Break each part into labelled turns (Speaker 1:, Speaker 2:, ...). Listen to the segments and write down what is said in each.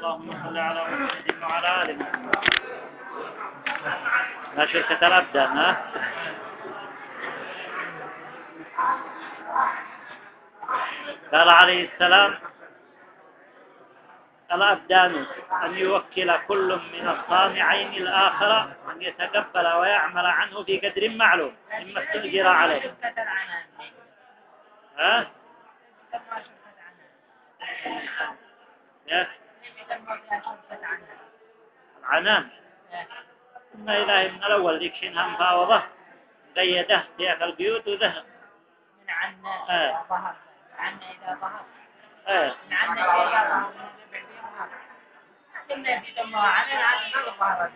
Speaker 1: اللهم صل على محمد وعلى آل محمد. لا شركة الأبدان ها؟ قال عليه السلام الأبدان أن يوكل كل من الصانعين الآخر أن يتقبل ويعمل عنه في قدر معلوم مما استجر عليه. ها؟ العنان. ثم إلهي من الأول ذيك شينها مفاوضة قيده في البيوت وذهب.
Speaker 2: من عنا
Speaker 1: آه.
Speaker 2: إلى ظهر عنا إلى ظهر من عنا إلى ظهر عنا عنا إلى ظهر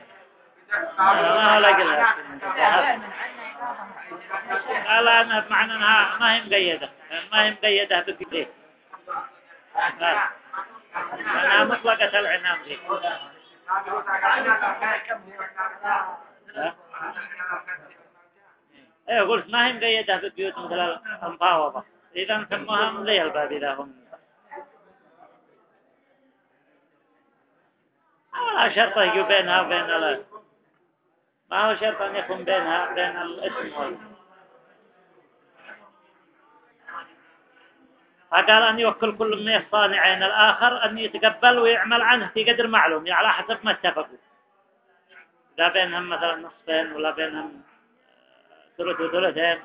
Speaker 1: ما لقلها
Speaker 2: من عنا إلى ظهر
Speaker 1: قال أنا بمعنى أنها ما هي مقيدة ما هي مقيدة بقيدة أنا مطلقة العنام ذي إيه قلت ما هي مقيدة ببيوت مثل المفاوضة إذا سموها من ذي الباب إذا هم؟ ولا شرط يجي بينها وبين ما هو شرط أن يكون بينها بين الاسم وال فقال أن يوكل كل من الصانعين الآخر أن يتقبل ويعمل عنه في قدر معلوم يعني على حسب ما اتفقوا. إذا بينهم مثلا نصفين ولا بينهم ثلث وثلثين.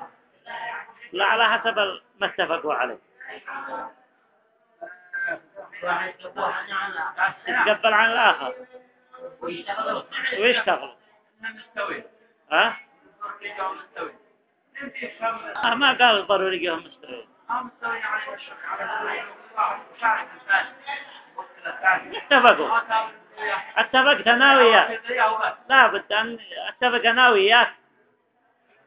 Speaker 1: لا على حسب ما اتفقوا عليه. يتقبل عن الآخر. ويشتغل. ها؟ آه ما قال ضروري يجيهم مستوي اتفقوا أتفقت أنا وياك. لا بد أن أتفق أنا وياك.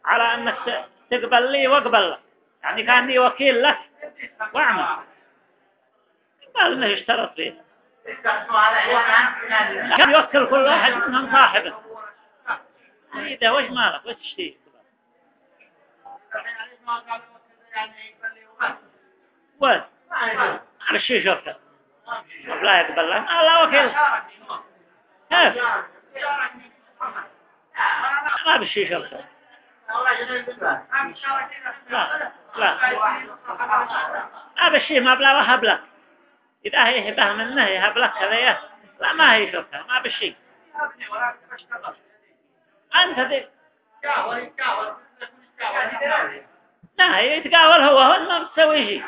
Speaker 1: على انك تقبل لي واقبل. لك يعني كاني وكيل لك واعمل. قال إنه يشترط فيه. كان يوكل كل واحد منهم صاحبه. اذا وش مالك؟ وش تشتي وين على الشيء شرطه لا يقبل لا وكيل ما بالشيء شرطه لا لا ما بالشيء ما بلا وهب لك إذا هي هبه منه يهب لك هذية لا ما هي شرطه ما بالشيء أنت ذي لا يتقاول هو هو ما مسوي شيء.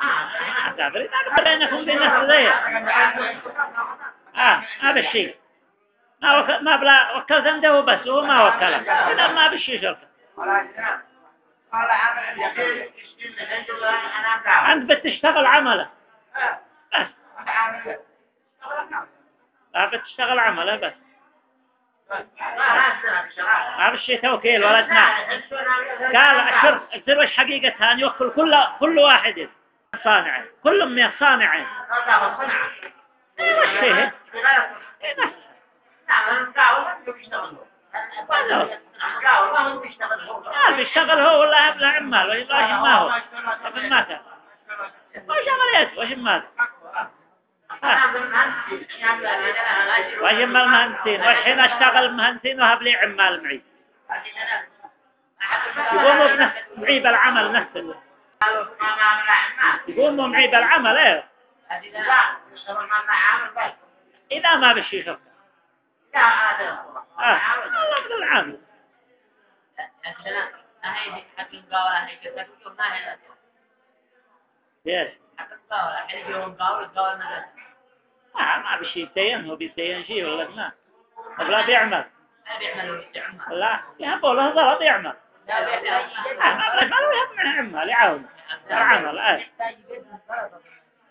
Speaker 1: آه تعبر بينكم بين الناس آه ما بالشيء ما وك... ما بلا وكلت عنده بس هو ما وكله. إذا ما بالشيء شرطه أنت بتشتغل عمله. بس. لا بتشتغل عمله بس. بالشيء توكيل ولا جناح قال الشر الشر وش حقيقتها أن يوكل كل كل واحد صانع كل من إيه نفس قال بيشتغل هو. ولا ابن عمال ولا ما هو ما كان وش وش ما ما المهندسين والحين أشتغل مهندسين وهب لي عمال معي. يقوموا معي بالعمل نفسه يقوموا معي بالعمل إيه. إذا ما بشي شوف آه الله بدل العامل إيش؟ ما ما بشي يتين هو بيتين شيء ولا ما؟ لا بيعمل. لا يهبوا له يعمل آه، ما ما له يهب من عمل يعاون العمل إيه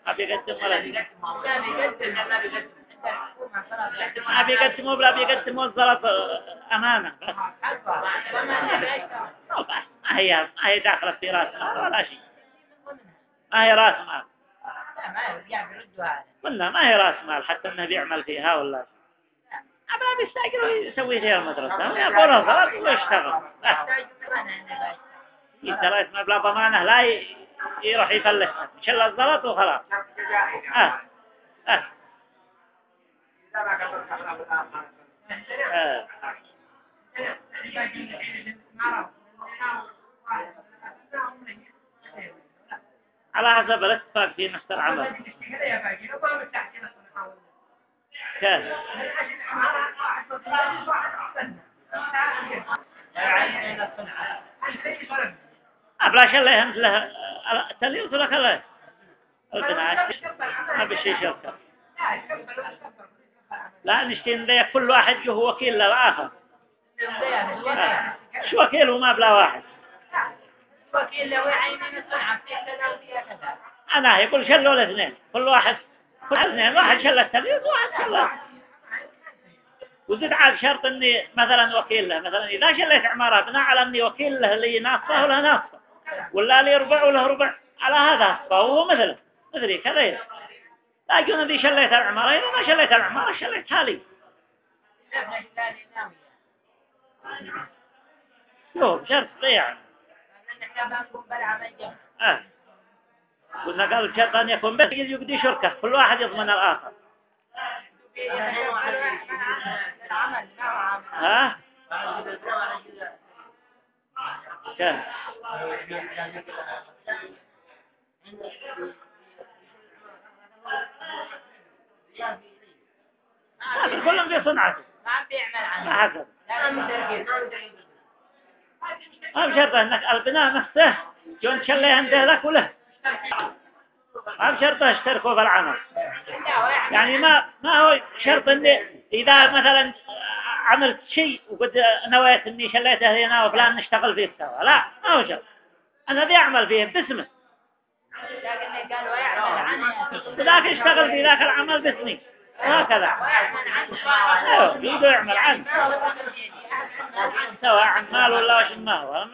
Speaker 1: ما بيقدم ولا ما بيقدموا ولا بيقدموا الزلط أمانة. بس بس ما هي ما هي داخلة في راس مال ولا شيء. ما هي راس مال قلنا ما هي راس مال حتى إنه بيعمل فيها ولا شيء. أبلا بيستأجر ويسوي فيها المدرسة. يقول الغلط ويشتغل يترى اسمه بلا ضمانة لا يروح يفلسها شل الزلط وخلاص. آه. آه. آه. على حسب الاتفاق في نفس العمل كان أبلا شله أنت له تليوت لك الله. البناء ما بشي شركة لا نشتين ذي كل واحد جه وكيل للآخر. شو وكيله ما بلا واحد.
Speaker 2: وفيها كذا
Speaker 1: أنا يقول شلوا الاثنين كل واحد كل اثنين واحد شل التليوت وواحد شل وزد عاد شرط إني مثلا وكيل له مثلا إذا شليت عمارة بناء على إني وكيل له اللي ناقصه وله ناقصه ولا لي ربع وله ربع على هذا فهو مثله مثلي كذا. لكن إذا شليت العمارة إذا ما شليت العمارة شليتها لي شوف شرط ضيع آه. قلنا قال شرط ان يكون بس يقضي شركة كل واحد يضمن الآخر. ها؟ كلهم في صنعته
Speaker 2: ما بيعمل
Speaker 1: ما
Speaker 2: عنه
Speaker 1: حسب
Speaker 2: لا.
Speaker 1: بشرط أنك البناء نفسه جون تشلي عنده لك وله ما بشرط اشتركوا في العمل يعني ما ما هو شرط إني إذا مثلا عملت شيء وقد نويت إني شليته هنا وفلان نشتغل فيه سوا. لا ما هو شرط. أنا ذي أعمل فيه باسمه. ذاك يشتغل في ذاك العمل باسمي. هكذا.
Speaker 2: ويعمل عنه
Speaker 1: يقدر يعمل عنه. سواء عمال ولا وش ما هو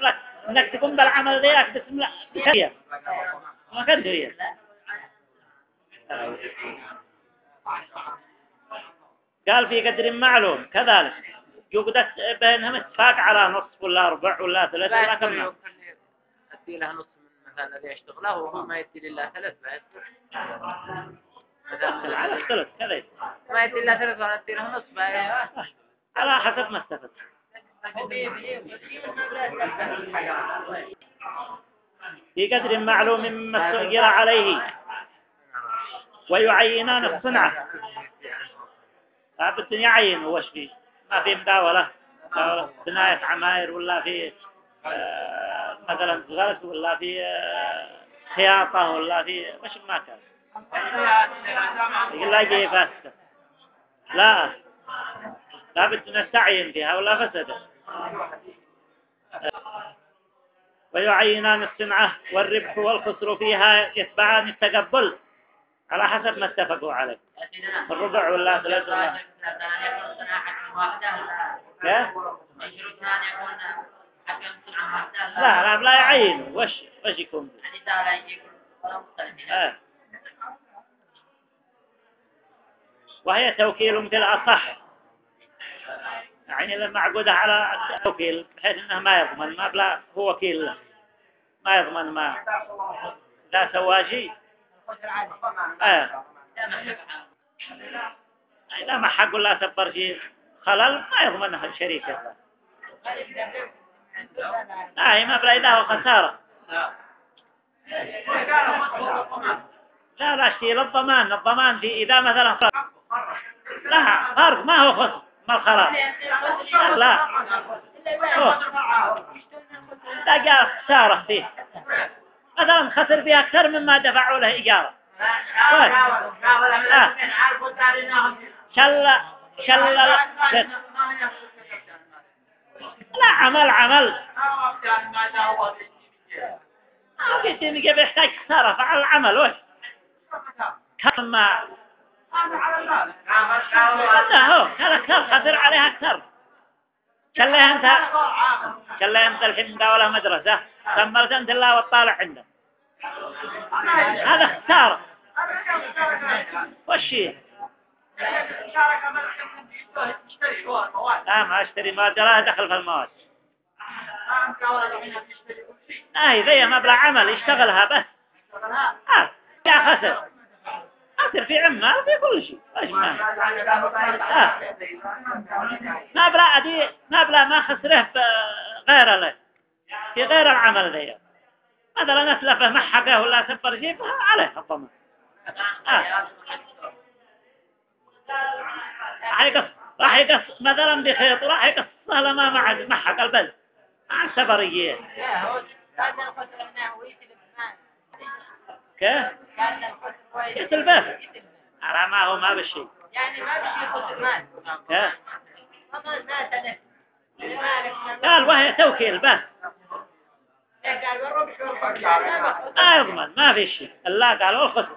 Speaker 1: انك تقوم بالعمل ذيك باسم لا بسرية ما هي قال في قدر معلوم كذلك يقدر بينهم اتفاق على نصف. ولا ربع ولا ثلاث ولا كم
Speaker 3: أدي له نص من مثلا الذي يشتغله وهو ما يدي لله ثلاث بعد
Speaker 1: على الثلث كذا
Speaker 3: ما يدي لله ثلاث وأنا أدي له
Speaker 1: على حسب ما استفدت. في قدر معلوم مما استؤجر عليه. ويعينان الصنعة لابد يعين هو فيه ما في مداولة بناية عماير ولا في آه، مثلا غرس ولا في آه، خياطة ولا في وش ما كان. يقول لا يجي فاسدة لا. لابد نستعين فيها ولا فسدت ويعينان الصنعة والربح والخسر فيها يتبعان التقبل. على حسب ما اتفقوا عليه. الربع ولا ثلاث ولا؟ كيف؟ لا لا لا يعين وش وش يكون. وهي توكيل مثل أصح يعني لما عقده على التوكيل بحيث إنه ما يضمن ما بلا هو وكيل له. ما يضمن ما لا سوى شيء. آه. إذا ما حق ولا سبر شيء. خلل ما يضمنها الشريك لا هي ما بلا إذا هو خسارة لا لا شيء الضمان الضمان في إذا مثلا فرق لا فرق ما هو خسر. ما الخراب لا لا جاء خسارة فيه مثلا خسر فيها أكثر مما دفعوا له إيجارة. شل شل لا عمل عمل. ما إني جاب يحتاج خسارة فعل العمل وش؟ كم ما لا هو أكثر خسر عليها أكثر شلها أنت شلها أنت الحين دولة مدرسة كملت أنت الله والطالع عنده هذا خسارة وش هي؟ لا ما أشتري مواد لا دخل في المواد. لا إذا ما بلا عمل يشتغلها بس. آه يا خسر. خسر في عمال في كل شيء. ما آه. ما بلا أدي ما بلا ما خسره غير له. في غير العمل ذي. مثلا أسلفه محقه ولا سفر جيبه عليه الضمان آه. راح يقص راح يقص مثلا بخيط راح يقصه لما مع محق البلد. مع السفرية كيف؟
Speaker 2: ويسلب
Speaker 1: يتلبس على ما هو ما بالشيء
Speaker 2: يعني ما بشي خسر مال
Speaker 1: كيف
Speaker 2: فضل ما تلف لمالك
Speaker 1: قال وهي توكيل بس ما يضمن ما في شيء الله قال
Speaker 2: شفت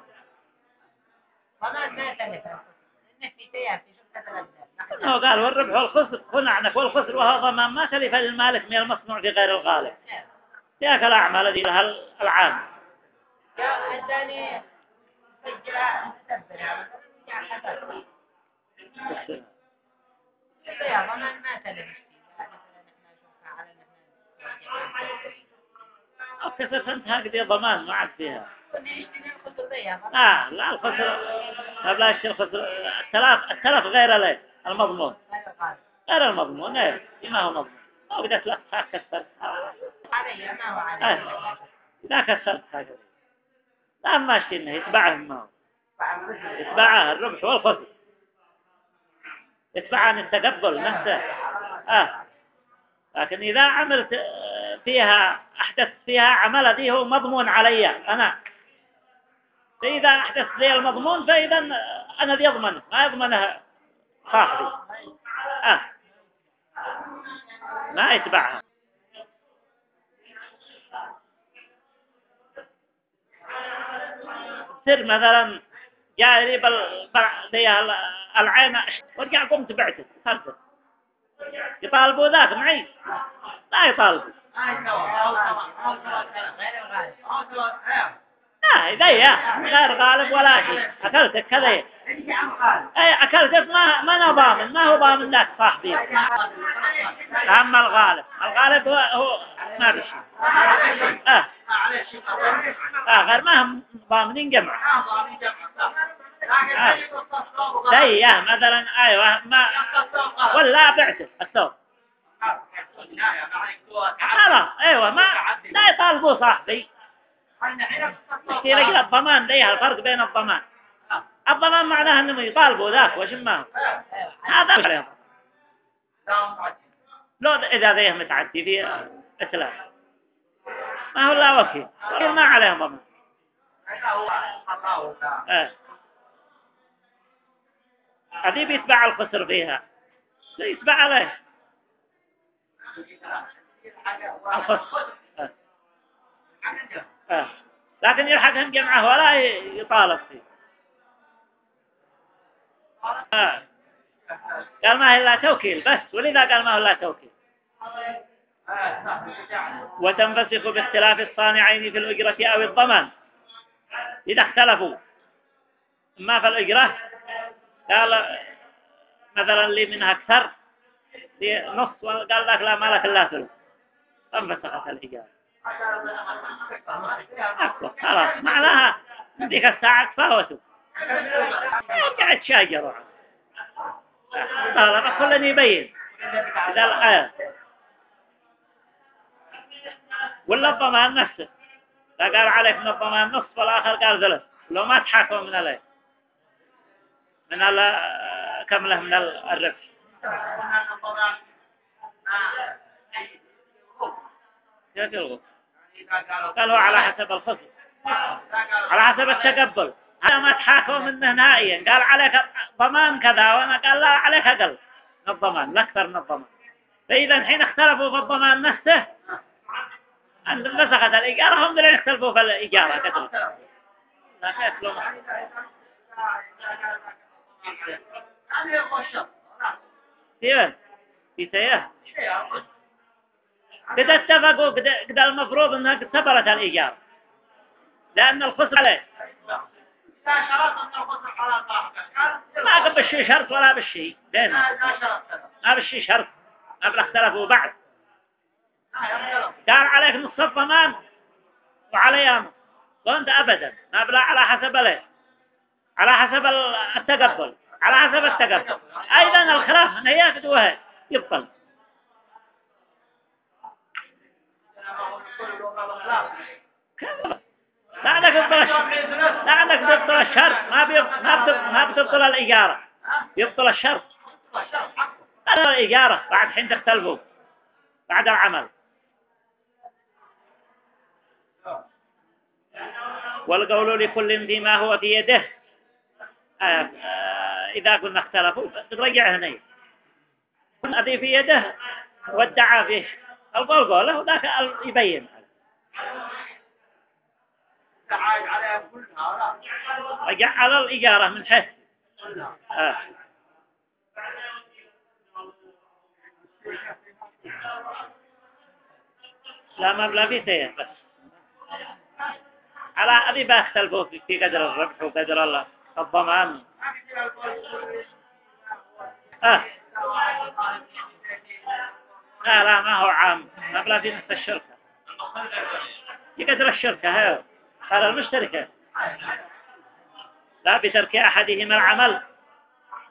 Speaker 2: تلف
Speaker 1: هو قال والربح والخسر. كن عنك والخسر وهو ضمان ما تلف للمالك من المصنوع في غير الغالب. تلك الأعمال التي لها العام.
Speaker 2: حسن يا ضمان ما تلف
Speaker 1: عاد فيها آه لا الخسر بلاش الخسر التلف التلف غير له المضمون
Speaker 2: غير
Speaker 1: غير المضمون إيه ما هو مضمون أو إذا تلفها كسرت
Speaker 2: علي ما هو علي
Speaker 1: آه. إذا كسرت هكذا لا ما اشتي إنه يتبعه ما هو. يتبعه الربح والخسر يتبع عن التقبل نفسه. آه. لكن إذا عملت فيها أحدث فيها عمل دي هو مضمون علي أنا. فإذا أحدث لي المضمون فإذا أنا اللي يضمنه ما يضمنه صاحبي آه. ما يتبعها سر مثلا بل دي العين ورجع قمت بعته. خلصت يطالبوا ذاك معي. لا يطالبوا. لا يا غير غالب ولا شيء أكلتك كذا. أي أكلتك ما ما أنا ضامن ما هو ضامن ذاك صاحبي. أما الغالب. الغالب هو هو ما بشي آه آه غير ما هم ضامنين جمع. زي مثلا أيوة ما ولا بعته الثوب. خلاص أيوة ما لا يطالبوا صاحبي. يصير لك الضمان ده الفرق بين الضمان. الضمان معناه إنهم يطالبوا ذاك وش ما هذا عليهم لو إذا ذيه متعدي في إسلام. ما هو لا وكيل ما عليهم ضمان آه. هذه بيتبع الخسر فيها يتبع عليه آه. آه. لكن يلحقهم جمعه ولا يطالب فيه. قال ما هي إلا توكيل بس ولذا قال ما هو إلا توكيل وتنفسخ باختلاف الصانعين في الأجرة أو الضمان. إذا اختلفوا ما في الأجرة؟ قال مثلا لي منها أكثر لي نص قال لك لا ما لك إلا ثلث. فانفسخت الإجارة خلاص. معناها ذيك الساعة تفاوتوا قاعد شاجروا طالما كل يبين. إذا الآية ولا الضمان نفسه فقال عليك الضمان نصف والآخر قال ثلث لو ما تحاكموا من عليه من ال كمله من الربح؟ كيف قال هو على حسب الخصم. على حسب التقبل. هذا ما تحاكموا منه نهائيا. قال عليك ضمان كذا وأنا قال لا عليك أقل. من الضمان لا أكثر من الضمان فإذا الحين اختلفوا في الضمان نفسه عند مسخت الايجار هم اللي يختلفوا في الايجار كتب قد اتفقوا قد المفروض إنها قد الايجار لأن الخسر عليه ما قد بالشي شرط ولا بالشي بينهم ما بالشي شرط. ما اختلفوا بعد. قال عليك نصف الضمان وعلي نص وأنت ابدا. ما بلا على حسب الايه على حسب التقبل. على حسب التقبل. أيضا الخلاف من هي بدوها يبطل لا عندك تبطل الشرط لا عندك تبطل الشرط. ما ما بتبطل, ما بتبطل الإجارة. يبطل الشرط. هذا الإجارة. بعد حين تختلفوا. بعد العمل. والقول لكل فيما هو في يده آه آه إذا قلنا اختلفوا ترجع هنا. الذي في يده وادعى فيه. القول قوله وذاك يبين. رجع على الإجارة من حيث. آه. لا مبلغ في سيئة بس. على أبي بختلفوا في قدر الربح وقدر الله. الضمان آه. لا لا ما هو عام. مبلغ في نفس الشركة. يقدر الشركة هذا هذا المشتركة. لا بترك أحدهما العمل.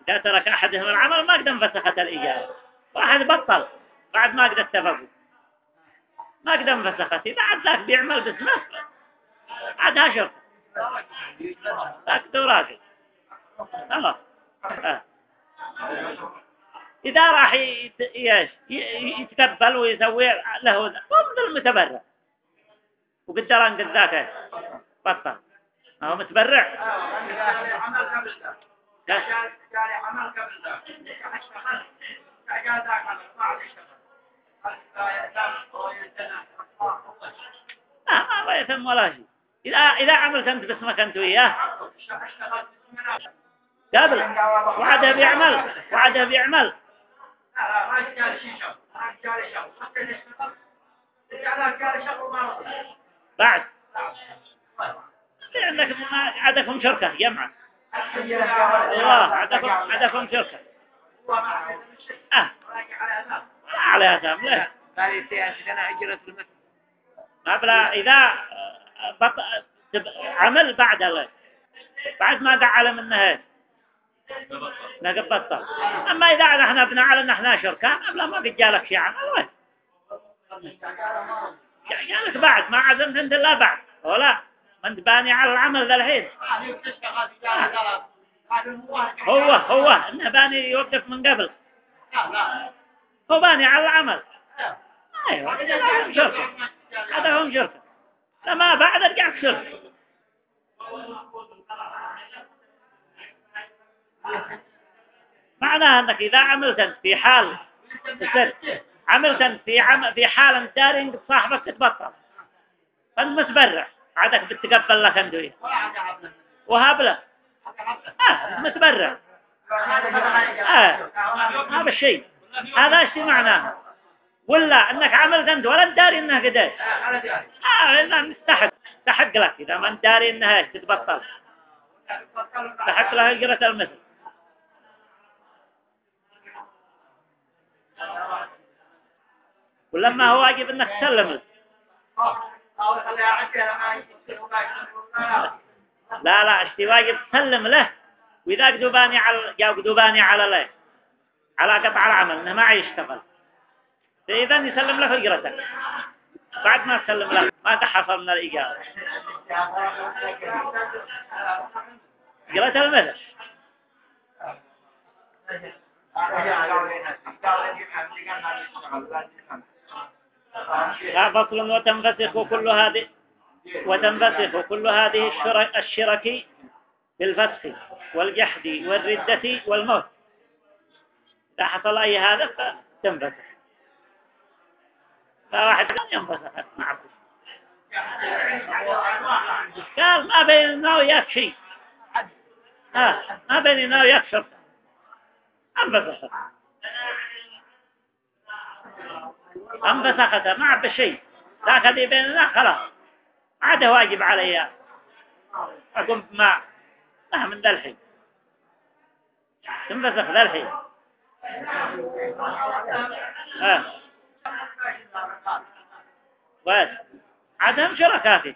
Speaker 1: إذا ترك أحدهما العمل ما قدم فسخت الإجابة واحد بطل. بعد ما قد اتفقوا ما قدم فسخت بعد ذاك بيعمل باسمه عادها شركة ذاك دوراقي خلاص آه. إذا راح يتقبل ويسوي له هو مثل المتبرع. وقدر أن قد ذاك. بطل. هو متبرع. لا ما يتم ولا شيء. إذا إذا عملت أنت باسمك أنت وياه. قبل. وعده بيعمل. وعده بيعمل. بعد. لأنك عندكم شركة جمعة. الله عندكم عندكم شركة. آه. على أسام لا. ما بلا إذا. عمل بعد الله بعد ما قعل منها نقب بطل أما إذا نحن بنعلن نحن شركة قبل ما قد جالك شيء عمل. جالك بعد ما عزمت انت لا بعد. ولا ما انت باني على العمل ذا الحين. هو هو إنه باني يوقف من قبل. هو باني على العمل. أيوه. هذا هم شركة لما بعد رجعت شركة معناها أنك إذا عملت في حال عملت في عم في حال دارين صاحبك تتبطل فانت متبرع عادك بتقبل لك اندوي وهاب له. آه متبرع آه هذا الشيء. هذا إيش معناه. ولا أنك عملت أنت ولا داري إنها قداش؟ آه إذا مستحق. تحق لك. إذا ما أنت داري إنها تتبطل؟ تحق لها هجرة المثل. ولما هو واجب إنك تسلم. لا لا اشتي واجب تسلم له؟ وإذا قدوباني على جاء قدوباني على له على قطع العمل إنه ما يشتغل. فإذا يسلم له اجرته بعد ما تسلم له ما تحصل من الاجابه اجرته المثل فصل وتنفسخ كل هذه وتنفسخ كل هذه الشرك بالفسخ والجحد والردة والموت. إذا حصل أي هذا فتنفسخ فواحد لم ينفسخ معه قال ما بيننا وياك شيء ها ما بيننا وياك شرط انفسخت انفسخت ما بشيء ذاك اللي بيننا خلاص. عاد واجب علي أقوم بما لا من ذا الحين تنفسخ ذا الحين آه. بس. عادهم شركاء فيه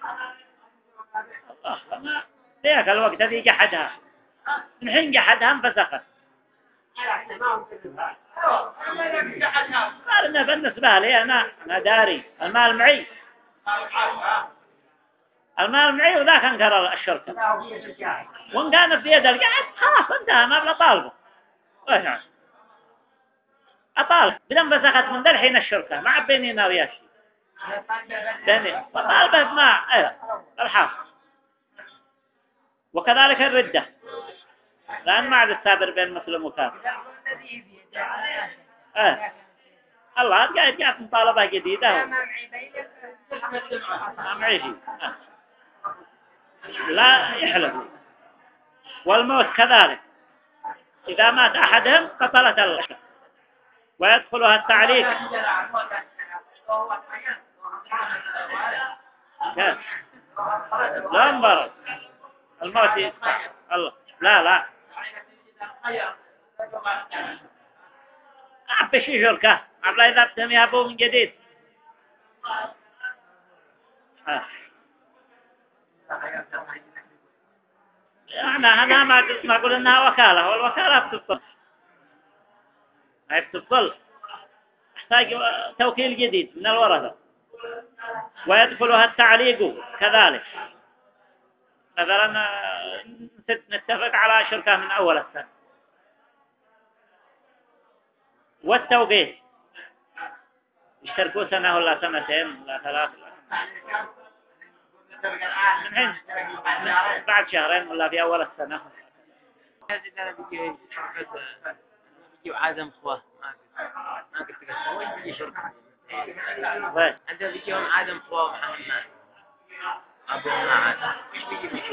Speaker 1: الله ما ذيك الوقت هذه جحدها. من حين جحدها انفسخت. قال إنه بالنسبة لي أنا. أنا داري. المال معي. المال معي وذاك أنكر الشركة. وإن كان في يد القعد خلاص انتهى ما بلا طالبه اطالب بدم فسخت من ذا الحين الشركة. ما عبينينا وياه شيء ثاني فطالبه بما إيه. الحاصل وكذلك الردة. لأن ما عاد السابر بين مسلم وكافر. إيه. الله قاعد جاءت مطالبة جديدة. ما معي آه. لا يحلف والموت كذلك. إذا مات أحدهم قتلت الله ويدخلها التعليق؟ لا انبرد. الموت لا لا. أعب شي شركة. عبلا إذا بتهم يهبوا من جديد. آه. أنا أنا ما ما أقول إنها وكالة. والوكالة بتبطل هاي بتبطل تحتاج توكيل جديد من الورثة. ويدخلها التعليق كذلك. مثلا نت- نتفق على شركة من أول السنة. والتوقيت. يشتركوا سنة ولا سنتين ولا ثلاث. من حين بعد شهرين ولا في أول السنة.
Speaker 3: هذه أنا بيجي بيجي عادم اخوه ما ما قلت لك. وين بيجي شركة.
Speaker 1: بس
Speaker 3: انت بيجيهم عادم اخوه محمد أبو ما عاد إيش بيجي بيجي؟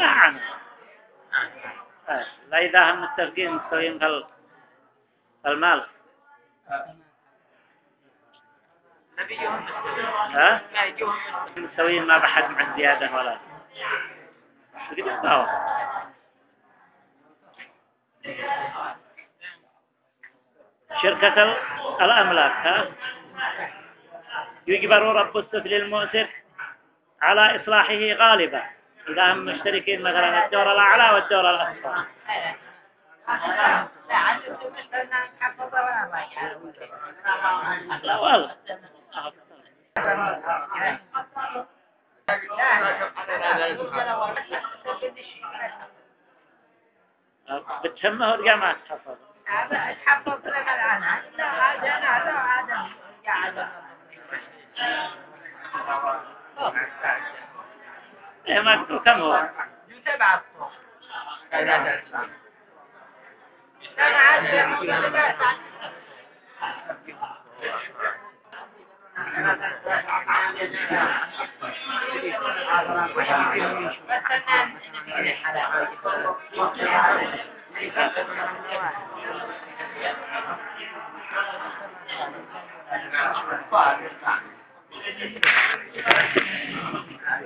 Speaker 1: لا إذا هم متفقين مستويين في ال- في المال
Speaker 3: نبيهم
Speaker 1: ها؟
Speaker 3: لا يجيهم
Speaker 1: مستويين ما بحد مع زيادة ولا. قد يستوى شركة ال- الأملاك ها؟ يجبر رب السفل المؤسر على إصلاحه غالبا إذا هم مشتركين مثلا الدور الأعلى والدور الأسفل لا والله. بتسمه ورجع ما تحفظ إيه ما كم هو؟
Speaker 3: Thank you. Grazie.